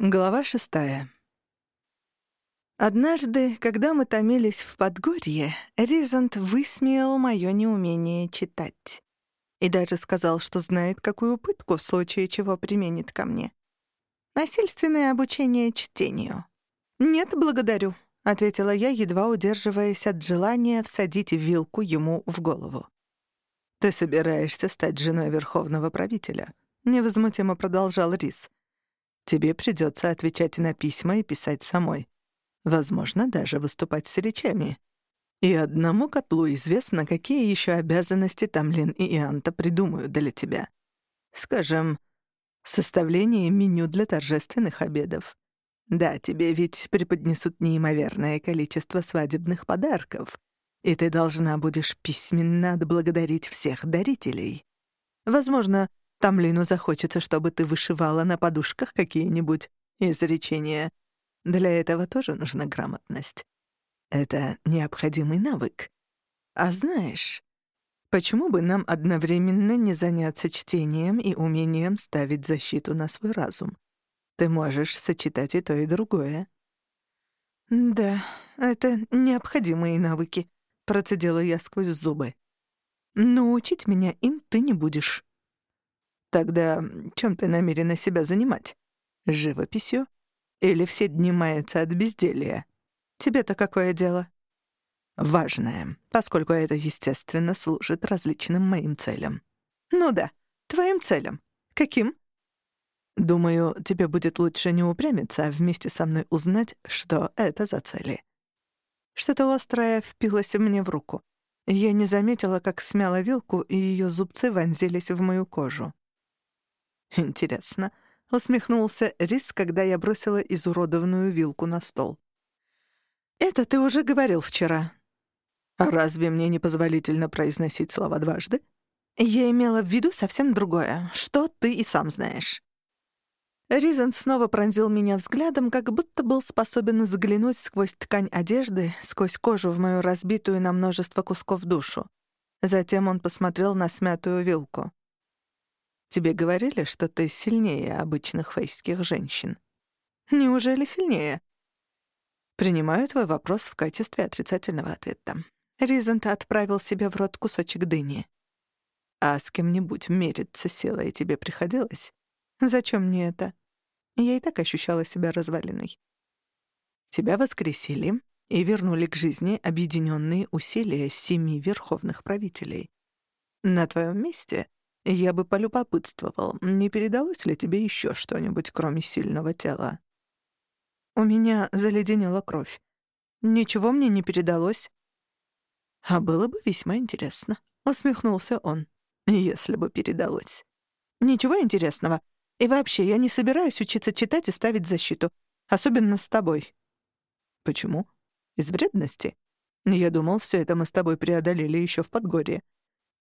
Глава шестая. Однажды, когда мы томились в Подгорье, Ризант высмеял моё неумение читать. И даже сказал, что знает, какую пытку в случае чего применит ко мне. Насильственное обучение чтению. «Нет, благодарю», — ответила я, едва удерживаясь от желания всадить вилку ему в голову. «Ты собираешься стать женой верховного правителя», — невозмутимо продолжал Риз. Тебе придется отвечать на письма и писать самой. Возможно, даже выступать с речами. И одному котлу известно, какие еще обязанности Тамлин и Ианта придумают для тебя. Скажем, составление меню для торжественных обедов. Да, тебе ведь преподнесут неимоверное количество свадебных подарков, и ты должна будешь письменно отблагодарить всех дарителей. Возможно, Тамлину захочется, чтобы ты вышивала на подушках какие-нибудь изречения. Для этого тоже нужна грамотность. Это необходимый навык. А знаешь, почему бы нам одновременно не заняться чтением и умением ставить защиту на свой разум? Ты можешь сочетать и то, и другое. «Да, это необходимые навыки», — процедила я сквозь зубы. «Но учить меня им ты не будешь». Тогда чем ты намерена себя занимать? Живописью? Или все дни мается от безделья? Тебе-то какое дело? Важное, поскольку это, естественно, служит различным моим целям. Ну да, твоим целям. Каким? Думаю, тебе будет лучше не упрямиться, а вместе со мной узнать, что это за цели. Что-то острое впилось мне в руку. Я не заметила, как смяла вилку, и ее зубцы вонзились в мою кожу. «Интересно», — усмехнулся Рис, когда я бросила изуродованную вилку на стол. «Это ты уже говорил вчера». «А разве мне непозволительно произносить слова дважды?» «Я имела в виду совсем другое, что ты и сам знаешь». Ризен снова пронзил меня взглядом, как будто был способен заглянуть сквозь ткань одежды, сквозь кожу в мою разбитую на множество кусков душу. Затем он посмотрел на смятую вилку. Тебе говорили, что ты сильнее обычных фейских женщин. Неужели сильнее? Принимаю твой вопрос в качестве отрицательного ответа. Ризент отправил себе в рот кусочек дыни. А с кем-нибудь мериться силой тебе приходилось? Зачем мне это? Я и так ощущала себя развалиной. Тебя воскресили и вернули к жизни объединенные усилия семи верховных правителей. На твоем месте я бы полюбопытствовал, не передалось ли тебе еще что-нибудь, кроме сильного тела? У меня заледенела кровь. Ничего мне не передалось. А было бы весьма интересно, — усмехнулся он, — если бы передалось. Ничего интересного. И вообще, я не собираюсь учиться читать и ставить защиту, особенно с тобой. Почему? Из вредности? Я думал, все это мы с тобой преодолели еще в Подгорье.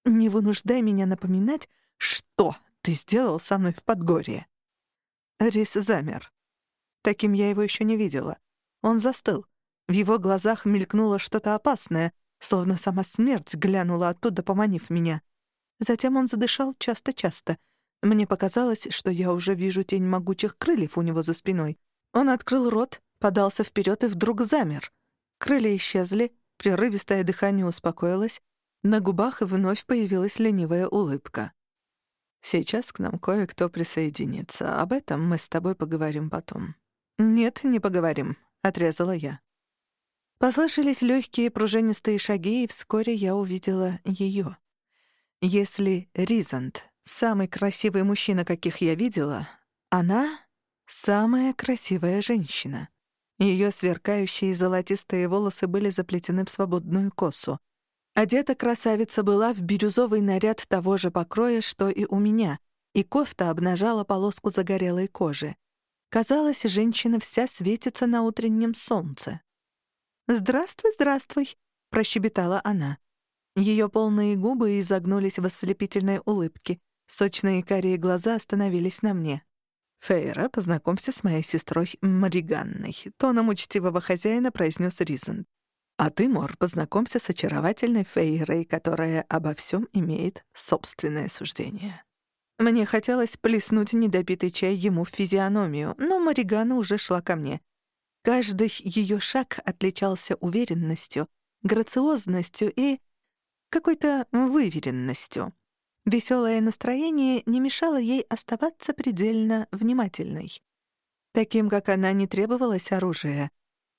Не вынуждай меня напоминать, что ты сделал со мной в Подгорье. Рис замер. Таким я его еще не видела. Он застыл. В его глазах мелькнуло что-то опасное, словно сама смерть глянула оттуда, поманив меня. Затем он задышал часто-часто. Мне показалось, что я уже вижу тень могучих крыльев у него за спиной. Он открыл рот, подался вперед и вдруг замер. Крылья исчезли, прерывистое дыхание успокоилось, на губах вновь появилась ленивая улыбка. «Сейчас к нам кое-кто присоединится. Об этом мы с тобой поговорим потом». «Нет, не поговорим», — отрезала я. Послышались легкие пружинистые шаги, и вскоре я увидела ее. Если Ризант — самый красивый мужчина, каких я видела, она — самая красивая женщина. Ее сверкающие золотистые волосы были заплетены в свободную косу — Одета красавица была в бирюзовый наряд того же покроя, что и у меня, и кофта обнажала полоску загорелой кожи. Казалось, женщина вся светится на утреннем солнце. «Здравствуй, здравствуй», — прощебетала она. Ее полные губы изогнулись в ослепительной улыбке. Сочные карие глаза остановились на мне. «Фейра, познакомься с моей сестрой Мариганной», — тоном учтивого хозяина произнес Ризен. А ты, Мор, познакомься с очаровательной Фейрой, которая обо всем имеет собственное суждение. Мне хотелось плеснуть недопитый чай ему в физиономию, но Маригана уже шла ко мне. Каждый ее шаг отличался уверенностью, грациозностью и какой-то выверенностью. Веселое настроение не мешало ей оставаться предельно внимательной. Таким, как она, не требовалось оружия.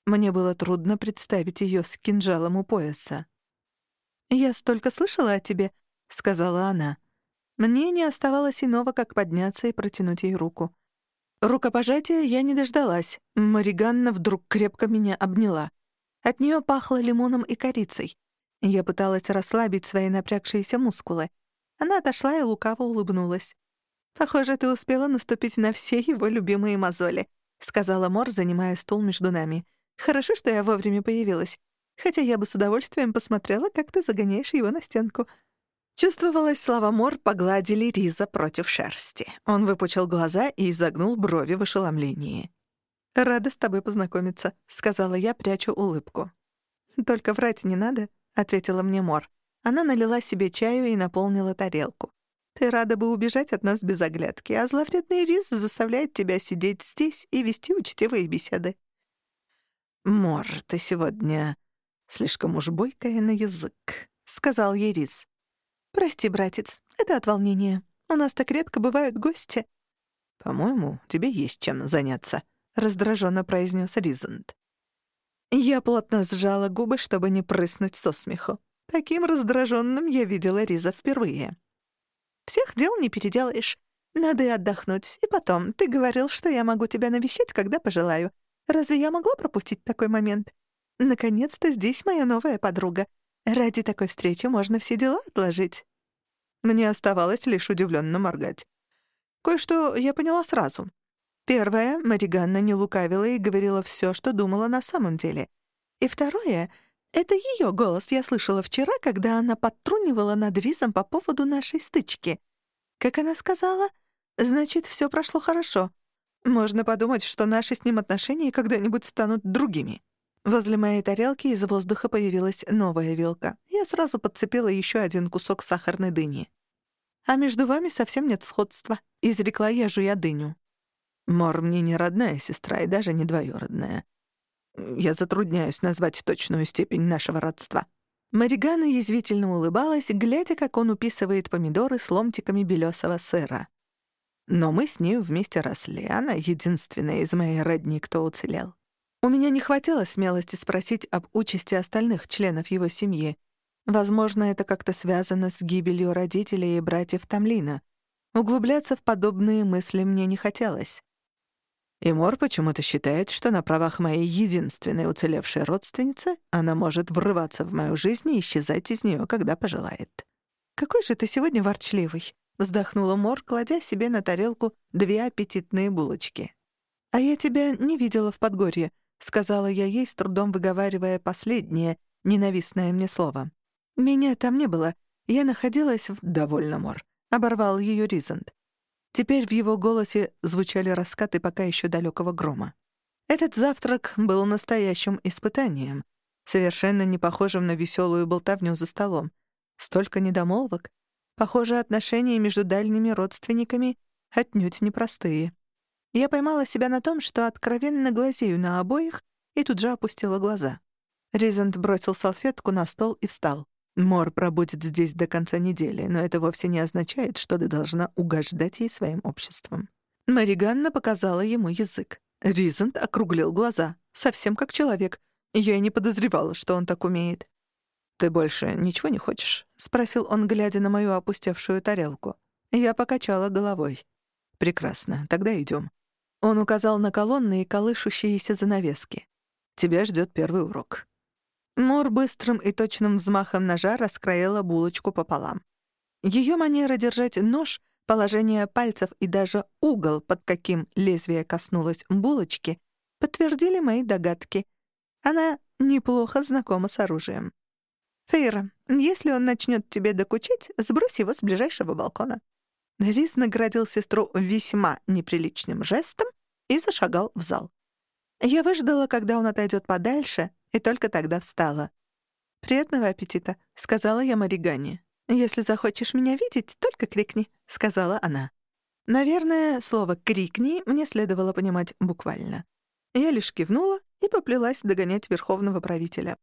Мне было трудно представить ее с кинжалом у пояса. «Я столько слышала о тебе», — сказала она. Мне не оставалось иного, как подняться и протянуть ей руку. Рукопожатия я не дождалась. Мариганна вдруг крепко меня обняла. От нее пахло лимоном и корицей. Я пыталась расслабить свои напрягшиеся мускулы. Она отошла и лукаво улыбнулась. «Похоже, ты успела наступить на все его любимые мозоли», — сказала Мор, занимая стул между нами. «Хорошо, что я вовремя появилась. Хотя я бы с удовольствием посмотрела, как ты загоняешь его на стенку». Чувствовалось, слова Мор погладили Риза против шерсти. Он выпучил глаза и изогнул брови в ошеломлении. «Рада с тобой познакомиться», — сказала я, прячу улыбку. «Только врать не надо», — ответила мне Мор. Она налила себе чаю и наполнила тарелку. «Ты рада бы убежать от нас без оглядки, а зловредный Риз заставляет тебя сидеть здесь и вести учтивые беседы». «Мор, ты сегодня слишком уж бойкая на язык», — сказал ей Риз. «Прости, братец, это от волнения. У нас так редко бывают гости». «По-моему, тебе есть чем заняться», — раздраженно произнес Ризент. Я плотно сжала губы, чтобы не прыснуть со смеху. Таким раздраженным я видела Риза впервые. «Всех дел не переделаешь. Надо и отдохнуть. И потом, ты говорил, что я могу тебя навещать, когда пожелаю. Разве я могла пропустить такой момент? Наконец-то здесь моя новая подруга. Ради такой встречи можно все дела отложить». Мне оставалось лишь удивленно моргать. Кое-что я поняла сразу. Первое, Мариганна не лукавила и говорила все, что думала на самом деле. И второе, это ее голос я слышала вчера, когда она подтрунивала над Ризом по поводу нашей стычки. Как она сказала, значит, все прошло хорошо. Можно подумать, что наши с ним отношения когда-нибудь станут другими. Возле моей тарелки из воздуха появилась новая вилка. Я сразу подцепила еще один кусок сахарной дыни. «А между вами совсем нет сходства», — изрекла я, жуя дыню. «Мор мне не родная сестра и даже не двоюродная. Я затрудняюсь назвать точную степень нашего родства». Маригана язвительно улыбалась, глядя, как он уписывает помидоры с ломтиками белесого сыра. Но мы с ней вместе росли, она единственная из моей родни, кто уцелел. У меня не хватило смелости спросить об участи остальных членов его семьи. Возможно, это как-то связано с гибелью родителей и братьев Тамлина. Углубляться в подобные мысли мне не хотелось. И Мор почему-то считает, что на правах моей единственной уцелевшей родственницы она может врываться в мою жизнь и исчезать из нее, когда пожелает. «Какой же ты сегодня ворчливый!» — вздохнула Мор, кладя себе на тарелку две аппетитные булочки. «А я тебя не видела в Подгорье», — сказала я ей, с трудом выговаривая последнее, ненавистное мне слово. «Меня там не было. Я находилась в...» «Довольно, Мор», — оборвал ее Ризент. Теперь в его голосе звучали раскаты пока еще далекого грома. Этот завтрак был настоящим испытанием, совершенно не похожим на веселую болтовню за столом. Столько недомолвок. Похоже, отношения между дальними родственниками отнюдь непростые. Я поймала себя на том, что откровенно глазею на обоих и тут же опустила глаза. Ризент бросил салфетку на стол и встал. «Мор пробудет здесь до конца недели, но это вовсе не означает, что ты должна угождать ей своим обществом». Мариганна показала ему язык. Ризент округлил глаза, совсем как человек. Я и не подозревала, что он так умеет. «Ты больше ничего не хочешь?» — спросил он, глядя на мою опустевшую тарелку. Я покачала головой. «Прекрасно, тогда идем. Он указал на колонны и колышущиеся занавески. «Тебя ждет первый урок». Мор быстрым и точным взмахом ножа раскроила булочку пополам. Ее манера держать нож, положение пальцев и даже угол, под каким лезвие коснулось булочки, подтвердили мои догадки. Она неплохо знакома с оружием. «Фейра, если он начнет тебе докучать, сбрось его с ближайшего балкона». Рис наградил сестру весьма неприличным жестом и зашагал в зал. Я выждала, когда он отойдет подальше, и только тогда встала. «Приятного аппетита», — сказала я Маригане. «Если захочешь меня видеть, только крикни», — сказала она. Наверное, слово «крикни» мне следовало понимать буквально. Я лишь кивнула и поплелась догонять верховного правителя.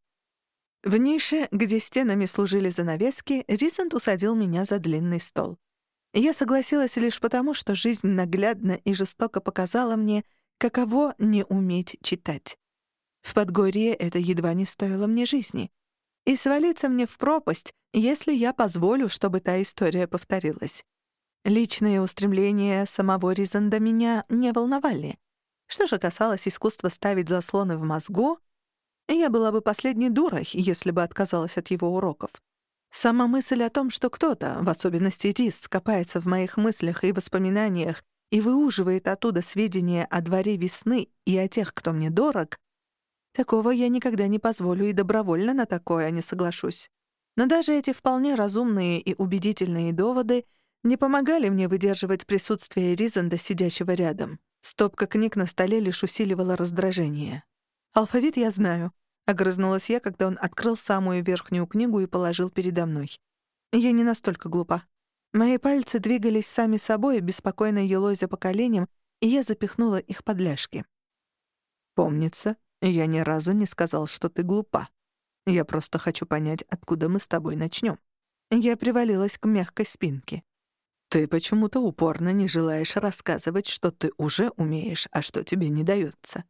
В нише, где стенами служили занавески, Рисент усадил меня за длинный стол. Я согласилась лишь потому, что жизнь наглядно и жестоко показала мне, каково не уметь читать. В Подгорье это едва не стоило мне жизни. И свалиться мне в пропасть, если я позволю, чтобы та история повторилась. Личные устремления самого Ризанда меня не волновали. Что же касалось искусства ставить заслоны в мозгу, я была бы последней дурой, если бы отказалась от его уроков. Сама мысль о том, что кто-то, в особенности Рис, копается в моих мыслях и воспоминаниях и выуживает оттуда сведения о дворе весны и о тех, кто мне дорог, такого я никогда не позволю и добровольно на такое не соглашусь. Но даже эти вполне разумные и убедительные доводы не помогали мне выдерживать присутствие Ризанда, сидящего рядом. Стопка книг на столе лишь усиливала раздражение. «Алфавит я знаю», — огрызнулась я, когда он открыл самую верхнюю книгу и положил передо мной. «Я не настолько глупа. Мои пальцы двигались сами собой, беспокойно елозя по коленям, и я запихнула их под ляжки. «Помнится, я ни разу не сказал, что ты глупа. Я просто хочу понять, откуда мы с тобой начнем. Я привалилась к мягкой спинке. «Ты почему-то упорно не желаешь рассказывать, что ты уже умеешь, а что тебе не дается.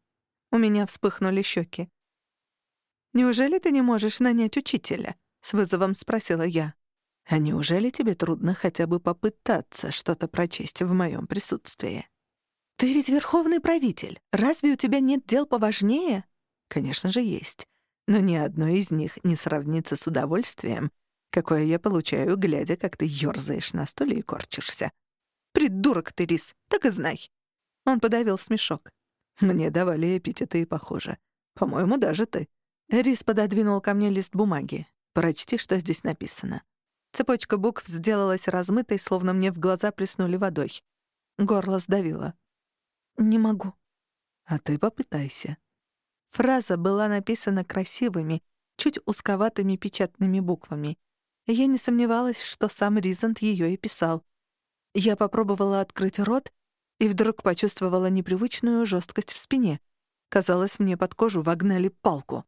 У меня вспыхнули щеки. «Неужели ты не можешь нанять учителя?» — с вызовом спросила я. «А неужели тебе трудно хотя бы попытаться что-то прочесть в моем присутствии?» «Ты ведь верховный правитель. Разве у тебя нет дел поважнее?» «Конечно же, есть. Но ни одно из них не сравнится с удовольствием, какое я получаю, глядя, как ты ёрзаешь на стуле и корчишься. «Придурок ты, Рис, так и знай!» Он подавил смешок. Мне давали эпитеты и похоже. По-моему, даже ты. Рис пододвинул ко мне лист бумаги. Прочти, что здесь написано. Цепочка букв сделалась размытой, словно мне в глаза плеснули водой. Горло сдавило. «Не могу». «А ты попытайся». Фраза была написана красивыми, чуть узковатыми печатными буквами — я не сомневалась, что сам Ризант ее и писал. Я попробовала открыть рот и вдруг почувствовала непривычную жесткость в спине. Казалось, мне под кожу вогнали палку.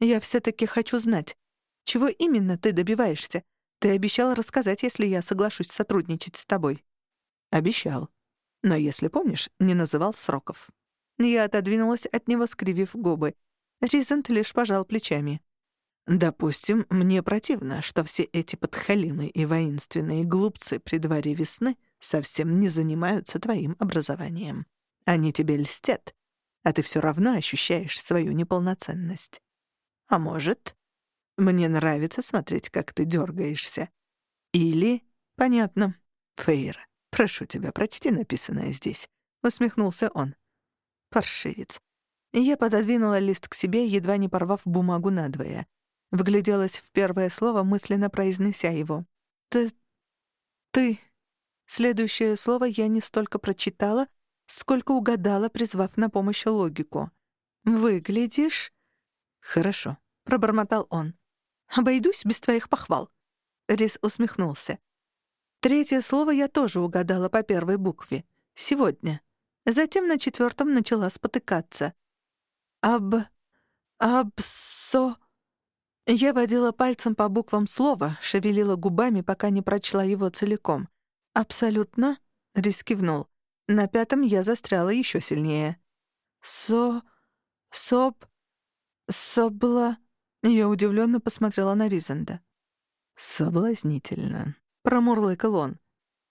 «Я все-таки хочу знать, чего именно ты добиваешься? Ты обещал рассказать, если я соглашусь сотрудничать с тобой». «Обещал. Но, если помнишь, не называл сроков». Я отодвинулась от него, скривив губы. Ризант лишь пожал плечами. Допустим, мне противно, что все эти подхалимы и воинственные глупцы при дворе весны совсем не занимаются твоим образованием. Они тебе льстят, а ты все равно ощущаешь свою неполноценность. А может, мне нравится смотреть, как ты дергаешься. Или... Понятно. Фейра, прошу тебя, прочти написанное здесь. Усмехнулся он. Паршивец. Я пододвинула лист к себе, едва не порвав бумагу надвое. Вгляделась в первое слово, мысленно произнеся его. «Ты... ты...» Следующее слово я не столько прочитала, сколько угадала, призвав на помощь логику. «Выглядишь...» «Хорошо», — пробормотал он. «Обойдусь без твоих похвал». Рис усмехнулся. Третье слово я тоже угадала по первой букве. «Сегодня». Затем на четвертом начала спотыкаться. «Аб... абсо...» Я водила пальцем по буквам слова, шевелила губами, пока не прочла его целиком. «Абсолютно?» — Рис кивнул. На пятом я застряла еще сильнее. «Со... соп... собла...» Я удивленно посмотрела на Ризанда. «Соблазнительно», — промурлыкал он.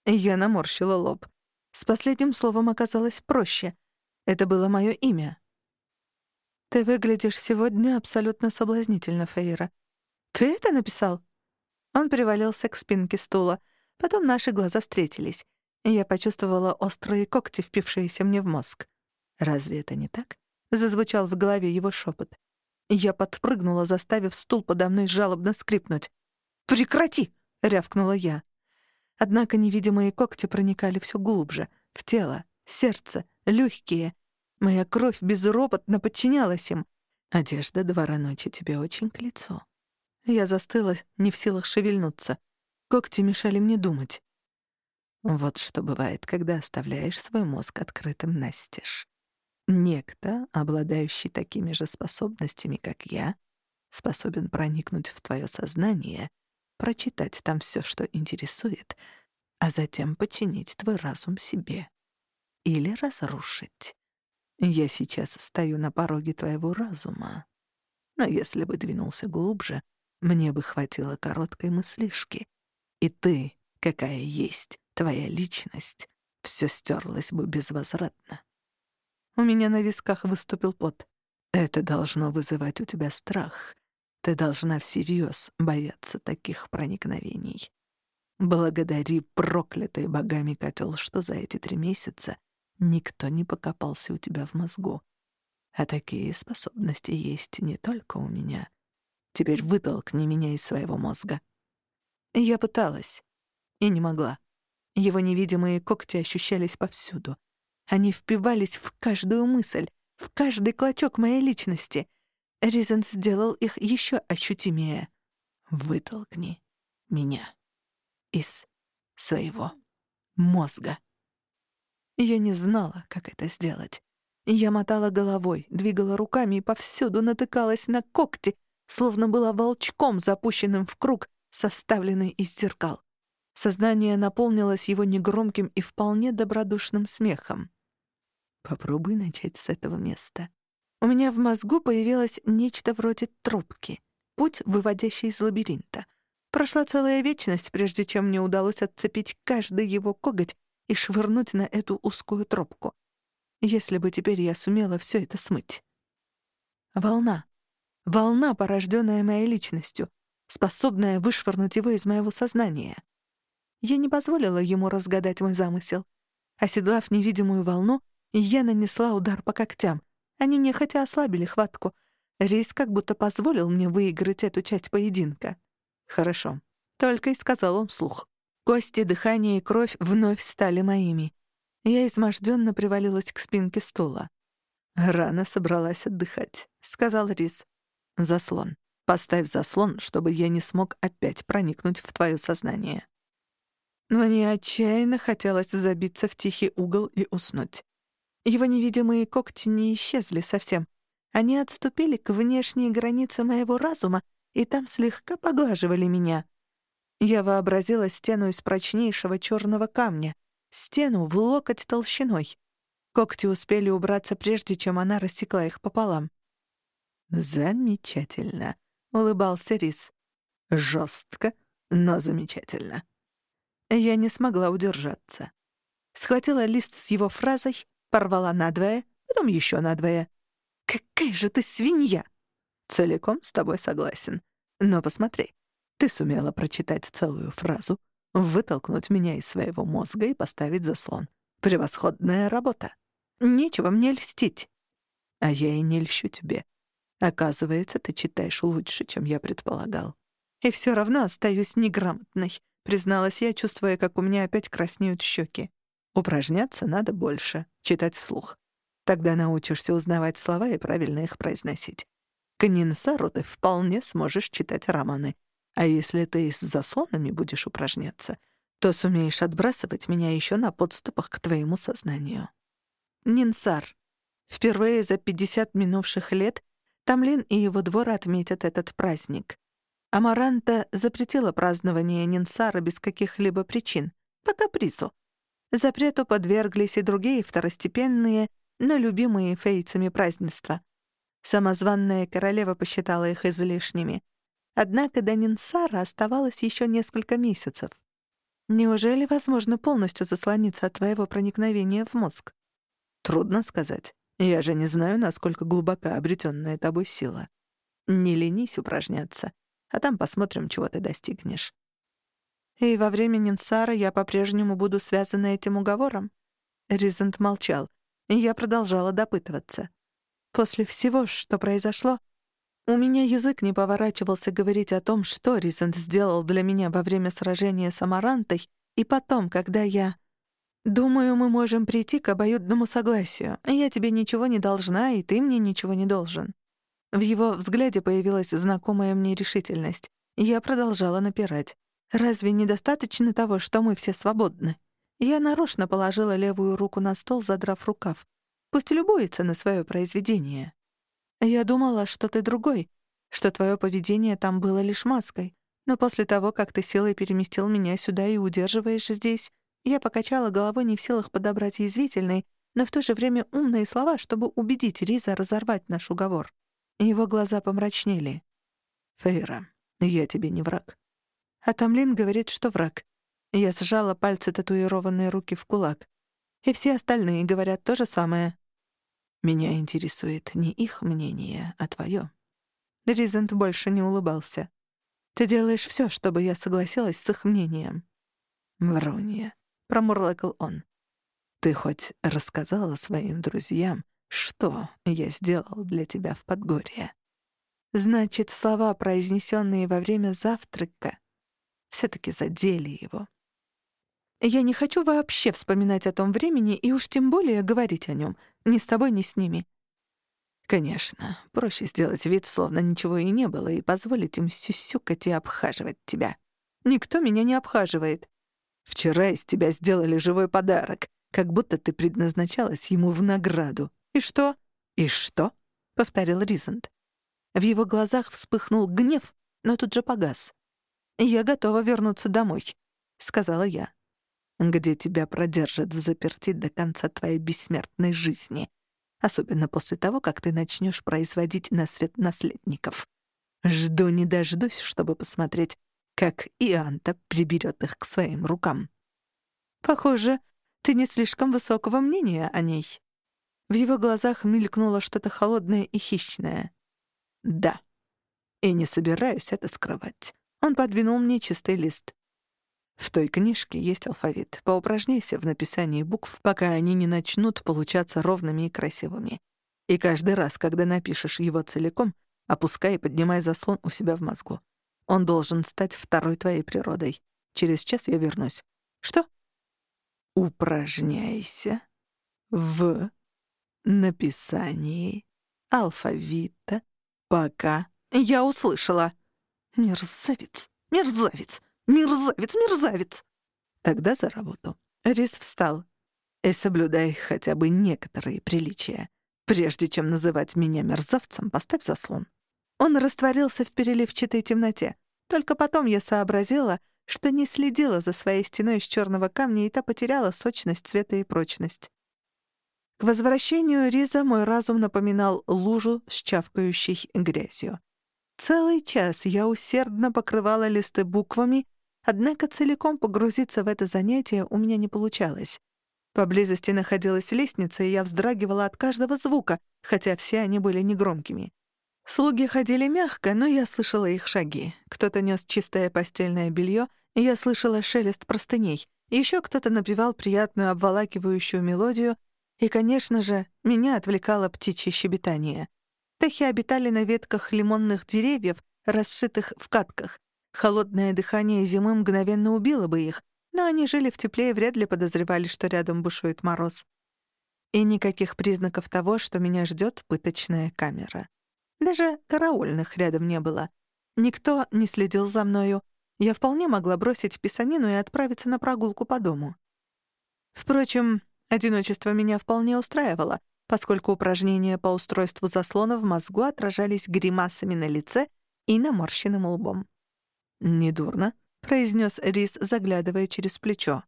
Я наморщила лоб. С последним словом оказалось проще. Это было мое имя. «Ты выглядишь сегодня абсолютно соблазнительно, Фейра. Ты это написал?» Он привалился к спинке стула. Потом наши глаза встретились. Я почувствовала острые когти, впившиеся мне в мозг. «Разве это не так?» — зазвучал в голове его шепот. Я подпрыгнула, заставив стул подо мной жалобно скрипнуть. «Прекрати!» — рявкнула я. Однако невидимые когти проникали все глубже, в тело, сердце, легкие, Моя кровь безропотно подчинялась им. Одежда двора ночи тебе очень к лицу. Я застыла, не в силах шевельнуться. Когти мешали мне думать. Вот что бывает, когда оставляешь свой мозг открытым настежь. Некто, обладающий такими же способностями, как я, способен проникнуть в твое сознание, прочитать там все, что интересует, а затем подчинить твой разум себе. Или разрушить. Я сейчас стою на пороге твоего разума. Но если бы двинулся глубже, мне бы хватило короткой мыслишки. И ты, какая есть, твоя личность, все стерлось бы безвозвратно. У меня на висках выступил пот. Это должно вызывать у тебя страх. Ты должна всерьез бояться таких проникновений. Благодари проклятый богами котел, что за эти три месяца никто не покопался у тебя в мозгу. А такие способности есть не только у меня. Теперь вытолкни меня из своего мозга. Я пыталась и не могла. Его невидимые когти ощущались повсюду. Они впивались в каждую мысль, в каждый клочок моей личности. Ризен сделал их еще ощутимее. «Вытолкни меня из своего мозга». Я не знала, как это сделать. Я мотала головой, двигала руками и повсюду натыкалась на когти, словно была волчком, запущенным в круг, составленный из зеркал. Сознание наполнилось его негромким и вполне добродушным смехом. Попробуй начать с этого места. У меня в мозгу появилось нечто вроде трубки, путь, выводящий из лабиринта. Прошла целая вечность, прежде чем мне удалось отцепить каждый его коготь и швырнуть на эту узкую тропку. Если бы теперь я сумела все это смыть. Волна. Волна, порожденная моей личностью, способная вышвырнуть его из моего сознания. Я не позволила ему разгадать мой замысел. Оседлав невидимую волну, я нанесла удар по когтям. Они нехотя ослабили хватку. Рейс как будто позволил мне выиграть эту часть поединка. «Хорошо», — только и сказал он вслух. Кости, дыхание и кровь вновь стали моими. Я измождённо привалилась к спинке стула. «Рано собралась отдыхать», — сказал Рис. «Заслон. Поставь заслон, чтобы я не смог опять проникнуть в твое сознание». Мне отчаянно хотелось забиться в тихий угол и уснуть. Его невидимые когти не исчезли совсем. Они отступили к внешней границе моего разума и там слегка поглаживали меня. Я вообразила стену из прочнейшего черного камня, стену в локоть толщиной. Когти успели убраться, прежде чем она рассекла их пополам. «Замечательно», — улыбался Рис. «Жестко, но замечательно». Я не смогла удержаться. Схватила лист с его фразой порвала надвое, потом еще надвое. «Какая же ты свинья!» «Целиком с тобой согласен. Но посмотри, ты сумела прочитать целую фразу, вытолкнуть меня из своего мозга и поставить заслон. Превосходная работа. Нечего мне льстить. А я и не льщу тебе. Оказывается, ты читаешь лучше, чем я предполагал. И все равно остаюсь неграмотной, призналась я, чувствуя, как у меня опять краснеют щеки. Упражняться надо больше, читать вслух. Тогда научишься узнавать слова и правильно их произносить. К Нинсару ты вполне сможешь читать романы. А если ты с заслонами будешь упражняться, то сумеешь отбрасывать меня еще на подступах к твоему сознанию. Нинсар. Впервые за 50 минувших лет Тамлин и его двор отметят этот праздник. Амаранта запретила празднование Нинсара без каких-либо причин, по капризу. Запрету подверглись и другие второстепенные, но любимые фейцами празднества. Самозванная королева посчитала их излишними. Однако до Нинсара оставалось еще несколько месяцев. Неужели возможно полностью заслониться от твоего проникновения в мозг? Трудно сказать. Я же не знаю, насколько глубока обретенная тобой сила. Не ленись упражняться, а там посмотрим, чего ты достигнешь. И во время Нинсара я по-прежнему буду связана этим уговором?» Ризент молчал, и я продолжала допытываться. После всего, что произошло, у меня язык не поворачивался говорить о том, что Ризент сделал для меня во время сражения с Амарантой, и потом, когда я... Думаю, мы можем прийти к обоюдному согласию. Я тебе ничего не должна, и ты мне ничего не должен. В его взгляде появилась знакомая мне решительность. Я продолжала напирать. «Разве недостаточно того, что мы все свободны?» Я нарочно положила левую руку на стол, задрав рукав. Пусть любуется на свое произведение. Я думала, что ты другой, что твое поведение там было лишь маской. Но после того, как ты силой переместил меня сюда и удерживаешь здесь, я покачала головой не в силах подобрать язвительные, но в то же время умные слова, чтобы убедить Риза разорвать наш уговор. Его глаза помрачнели. «Фейра, я тебе не враг». А Тамлин говорит, что враг. Я сжала пальцы татуированные руки в кулак. И все остальные говорят то же самое. Меня интересует не их мнение, а твое. Ризент больше не улыбался. Ты делаешь все, чтобы я согласилась с их мнением. Вронья, промурлыкал он. Ты хоть рассказала своим друзьям, что я сделал для тебя в Подгорье? Значит, слова, произнесенные во время завтрака, все-таки задели его. Я не хочу вообще вспоминать о том времени и уж тем более говорить о нем. Ни с тобой, ни с ними. Конечно, проще сделать вид, словно ничего и не было, и позволить им сюсюкать и обхаживать тебя. Никто меня не обхаживает. Вчера из тебя сделали живой подарок, как будто ты предназначалась ему в награду. И что? И что? — повторил Ризент. В его глазах вспыхнул гнев, но тут же погас. «Я готова вернуться домой», — сказала я где тебя продержат в заперти до конца твоей бессмертной жизни, особенно после того, как ты начнешь производить на свет наследников. Жду не дождусь, чтобы посмотреть, как Ианта приберет их к своим рукам. Похоже, ты не слишком высокого мнения о ней. В его глазах мелькнуло что-то холодное и хищное. Да. И не собираюсь это скрывать. Он подвинул мне чистый лист. В той книжке есть алфавит. Поупражняйся в написании букв, пока они не начнут получаться ровными и красивыми. И каждый раз, когда напишешь его целиком, опускай и поднимай заслон у себя в мозгу. Он должен стать второй твоей природой. Через час я вернусь. Что? Упражняйся в написании алфавита, пока... Я услышала. Мерзавец, мерзавец. Мерзавец, мерзавец!» «Тогда за работу». Рис встал. «И соблюдай хотя бы некоторые приличия. Прежде чем называть меня мерзавцем, поставь заслон». Он растворился в переливчатой темноте. Только потом я сообразила, что не следила за своей стеной из черного камня, и та потеряла сочность, цвета и прочность. К возвращению Риза мой разум напоминал лужу с чавкающей грязью. Целый час я усердно покрывала листы буквами, Однако целиком погрузиться в это занятие у меня не получалось. Поблизости находилась лестница, и я вздрагивала от каждого звука, хотя все они были негромкими. Слуги ходили мягко, но я слышала их шаги. Кто-то нес чистое постельное белье, и я слышала шелест простыней. Еще кто-то напевал приятную обволакивающую мелодию, и, конечно же, меня отвлекало птичье щебетание. Тахи обитали на ветках лимонных деревьев, расшитых в катках, Холодное дыхание зимы мгновенно убило бы их, но они жили в тепле и вряд ли подозревали, что рядом бушует мороз. И никаких признаков того, что меня ждет пыточная камера. Даже караульных рядом не было. Никто не следил за мною. Я вполне могла бросить писанину и отправиться на прогулку по дому. Впрочем, одиночество меня вполне устраивало, поскольку упражнения по устройству заслона в мозгу отражались гримасами на лице и наморщенным лбом. «Недурно», — произнес Рис, заглядывая через плечо.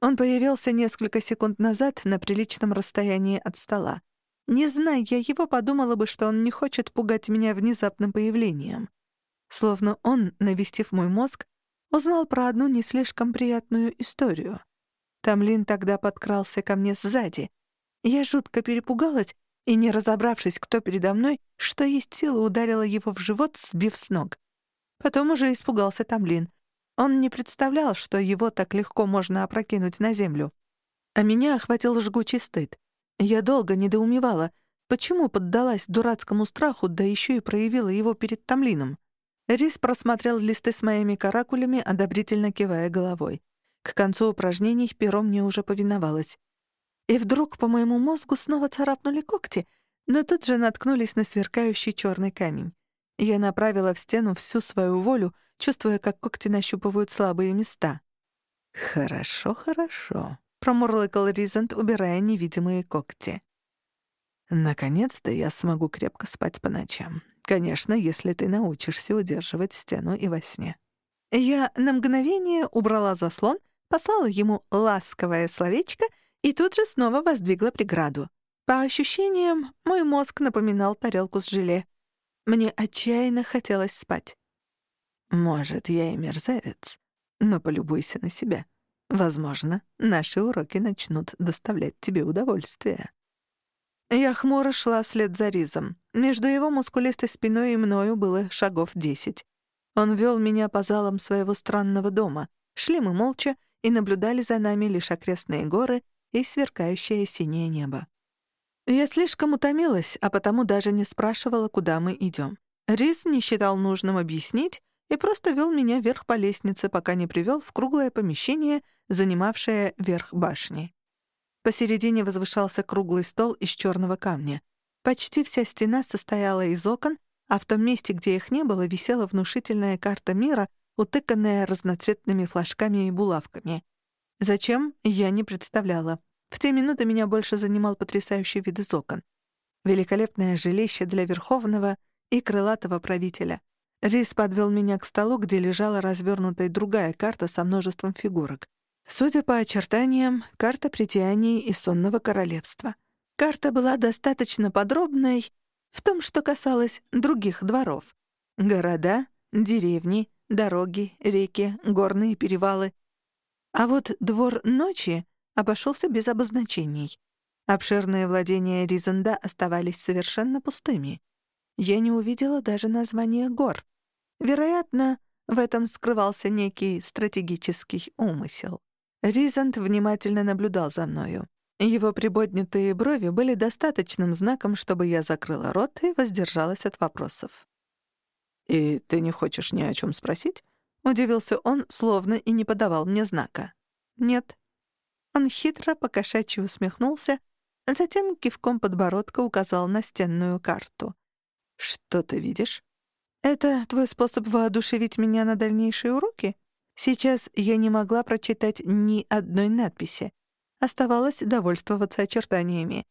Он появился несколько секунд назад на приличном расстоянии от стола. Не зная я его, подумала бы, что он не хочет пугать меня внезапным появлением. Словно он, навестив мой мозг, узнал про одну не слишком приятную историю. Тамлин тогда подкрался ко мне сзади. Я жутко перепугалась и, не разобравшись, кто передо мной, что есть силы, ударила его в живот, сбив с ног. Потом уже испугался Тамлин. Он не представлял, что его так легко можно опрокинуть на землю. А меня охватил жгучий стыд. Я долго недоумевала, почему поддалась дурацкому страху, да еще и проявила его перед Тамлином. Рис просмотрел листы с моими каракулями, одобрительно кивая головой. К концу упражнений перо мне уже повиновалось. И вдруг по моему мозгу снова царапнули когти, но тут же наткнулись на сверкающий черный камень. Я направила в стену всю свою волю, чувствуя, как когти нащупывают слабые места. «Хорошо, хорошо», — промурлыкал Ризент, убирая невидимые когти. «Наконец-то я смогу крепко спать по ночам. Конечно, если ты научишься удерживать стену и во сне». Я на мгновение убрала заслон, послала ему ласковое словечко и тут же снова воздвигла преграду. По ощущениям, мой мозг напоминал тарелку с желе. Мне отчаянно хотелось спать. «Может, я и мерзавец, но полюбуйся на себя. Возможно, наши уроки начнут доставлять тебе удовольствие». Я хмуро шла вслед за Ризом. Между его мускулистой спиной и мною было шагов десять. Он вел меня по залам своего странного дома. Шли мы молча и наблюдали за нами лишь окрестные горы и сверкающее синее небо. Я слишком утомилась, а потому даже не спрашивала, куда мы идем. Риз не считал нужным объяснить и просто вел меня вверх по лестнице, пока не привел в круглое помещение, занимавшее верх башни. Посередине возвышался круглый стол из черного камня. Почти вся стена состояла из окон, а в том месте, где их не было, висела внушительная карта мира, утыканная разноцветными флажками и булавками. Зачем, я не представляла. В те минуты меня больше занимал потрясающий вид из окон. Великолепное жилище для верховного и крылатого правителя. Рис подвел меня к столу, где лежала развернутая другая карта со множеством фигурок. Судя по очертаниям, карта притяний и сонного королевства. Карта была достаточно подробной, в том, что касалось других дворов. Города, деревни, дороги, реки, горные перевалы. А вот двор ночи обошелся без обозначений. Обширные владения Ризенда оставались совершенно пустыми. Я не увидела даже названия гор. Вероятно, в этом скрывался некий стратегический умысел. Ризент внимательно наблюдал за мною. Его приподнятые брови были достаточным знаком, чтобы я закрыла рот и воздержалась от вопросов. «И ты не хочешь ни о чем спросить?» — удивился он, словно и не подавал мне знака. «Нет». Он хитро покошачьи усмехнулся, затем кивком подбородка указал на стенную карту. «Что ты видишь?» «Это твой способ воодушевить меня на дальнейшие уроки?» Сейчас я не могла прочитать ни одной надписи. Оставалось довольствоваться очертаниями.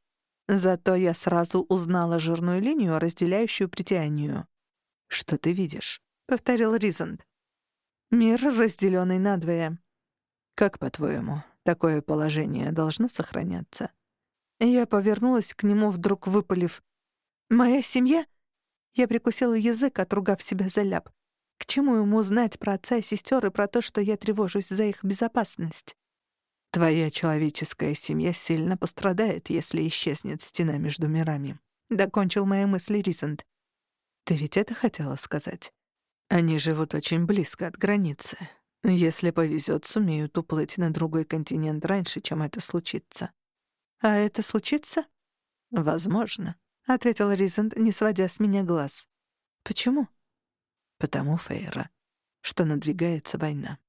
Зато я сразу узнала жирную линию, разделяющую притянию. «Что ты видишь?» — повторил Ризанд. «Мир, разделенный надвое». «Как, по-твоему, такое положение должно сохраняться?» Я повернулась к нему, вдруг выпалив. «Моя семья?» Я прикусила язык, отругав себя за ляп. К чему ему знать про отца и сестер и про то, что я тревожусь за их безопасность? Твоя человеческая семья сильно пострадает, если исчезнет стена между мирами. Докончил мои мысли Ризент. Ты ведь это хотела сказать? Они живут очень близко от границы. Если повезет, сумеют уплыть на другой континент раньше, чем это случится. А это случится? Возможно, ответил Ризент, не сводя с меня глаз. Почему? Потому, Фейра, что надвигается война.